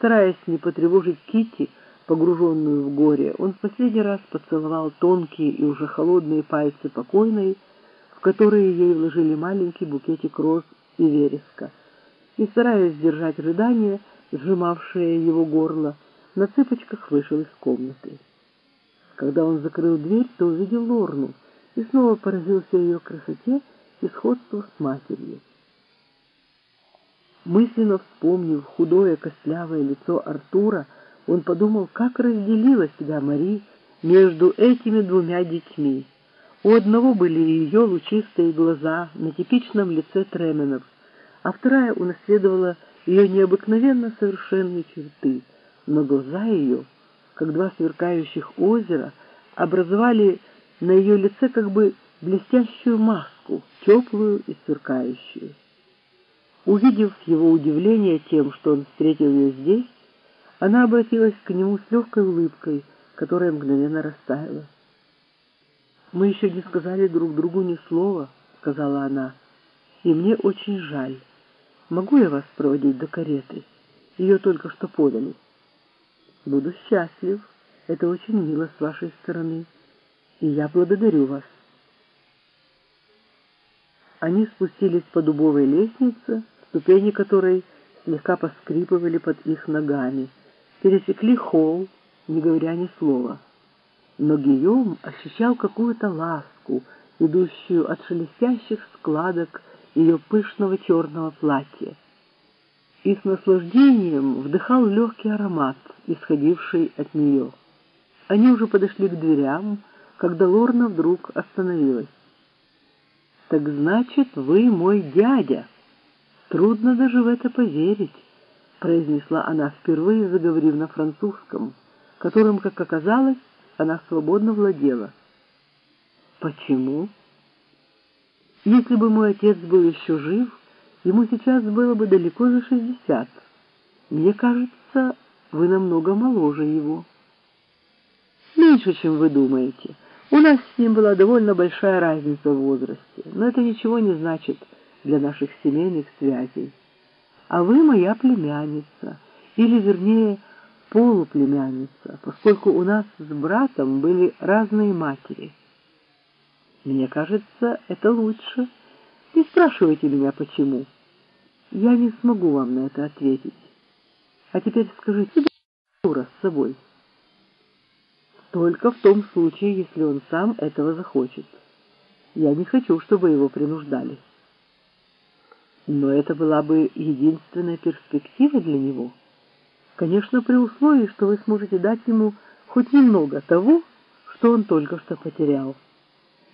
Стараясь не потревожить Кити, погруженную в горе, он в последний раз поцеловал тонкие и уже холодные пальцы покойной, в которые ей вложили маленький букетик роз и вереска, и, стараясь сдержать рыдание, сжимавшее его горло, на цыпочках вышел из комнаты. Когда он закрыл дверь, то увидел Лорну и снова поразился ее красоте и сходству с матерью. Мысленно вспомнив худое костлявое лицо Артура, он подумал, как разделила себя Мари между этими двумя детьми. У одного были ее лучистые глаза на типичном лице Тременов, а вторая унаследовала ее необыкновенно совершенные черты, но глаза ее, как два сверкающих озера, образовали на ее лице как бы блестящую маску, теплую и сверкающую. Увидев его удивление тем, что он встретил ее здесь, она обратилась к нему с легкой улыбкой, которая мгновенно растаяла. «Мы еще не сказали друг другу ни слова», — сказала она, — «и мне очень жаль. Могу я вас проводить до кареты? Ее только что подали». «Буду счастлив. Это очень мило с вашей стороны, и я благодарю вас». Они спустились по дубовой лестнице, ступени которой слегка поскрипывали под их ногами, пересекли холл, не говоря ни слова. Но Гийом ощущал какую-то ласку, идущую от шелестящих складок ее пышного черного платья, и с наслаждением вдыхал легкий аромат, исходивший от нее. Они уже подошли к дверям, когда Лорна вдруг остановилась. «Так значит, вы мой дядя!» «Трудно даже в это поверить», — произнесла она, впервые заговорив на французском, которым, как оказалось, она свободно владела. «Почему?» «Если бы мой отец был еще жив, ему сейчас было бы далеко за шестьдесят. Мне кажется, вы намного моложе его». «Меньше, чем вы думаете». У нас с ним была довольно большая разница в возрасте, но это ничего не значит для наших семейных связей. А вы моя племянница, или, вернее, полуплемянница, поскольку у нас с братом были разные матери. Мне кажется, это лучше. Не спрашивайте меня, почему. Я не смогу вам на это ответить. А теперь скажите, Дура с собой. Только в том случае, если он сам этого захочет. Я не хочу, чтобы его принуждали. Но это была бы единственная перспектива для него. Конечно, при условии, что вы сможете дать ему хоть немного того, что он только что потерял.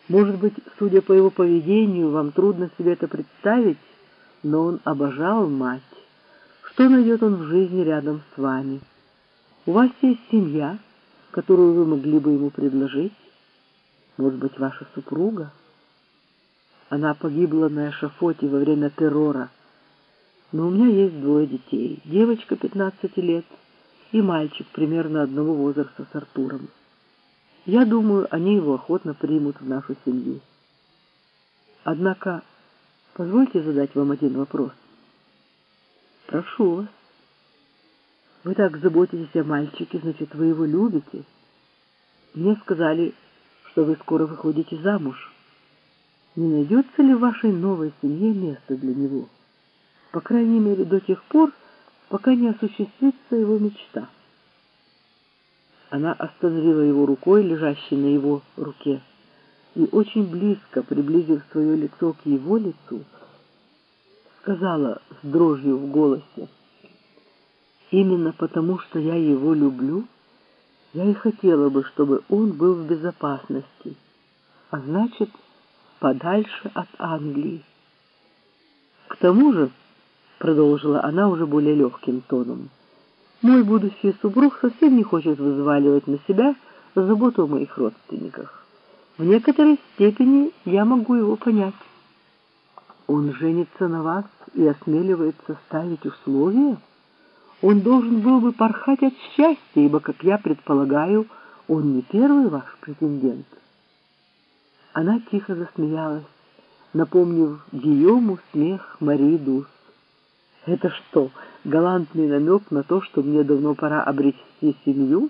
Может быть, судя по его поведению, вам трудно себе это представить, но он обожал мать. Что найдет он в жизни рядом с вами? У вас есть семья, которую вы могли бы ему предложить? Может быть, ваша супруга? Она погибла на эшафоте во время террора. Но у меня есть двое детей. Девочка 15 лет и мальчик примерно одного возраста с Артуром. Я думаю, они его охотно примут в нашу семью. Однако, позвольте задать вам один вопрос. Прошу вас. Вы так заботитесь о мальчике, значит, вы его любите. Мне сказали, что вы скоро выходите замуж. Не найдется ли в вашей новой семье место для него? По крайней мере, до тех пор, пока не осуществится его мечта. Она остановила его рукой, лежащей на его руке, и очень близко, приблизив свое лицо к его лицу, сказала с дрожью в голосе, Именно потому, что я его люблю, я и хотела бы, чтобы он был в безопасности, а значит, подальше от Англии. К тому же, продолжила она уже более легким тоном, мой будущий супруг совсем не хочет взваливать на себя заботу о моих родственниках. В некоторой степени я могу его понять. Он женится на вас и осмеливается ставить условия? он должен был бы порхать от счастья, ибо, как я предполагаю, он не первый ваш претендент. Она тихо засмеялась, напомнив Гийому смех Марии Дус. Это что, галантный намек на то, что мне давно пора обрести семью?»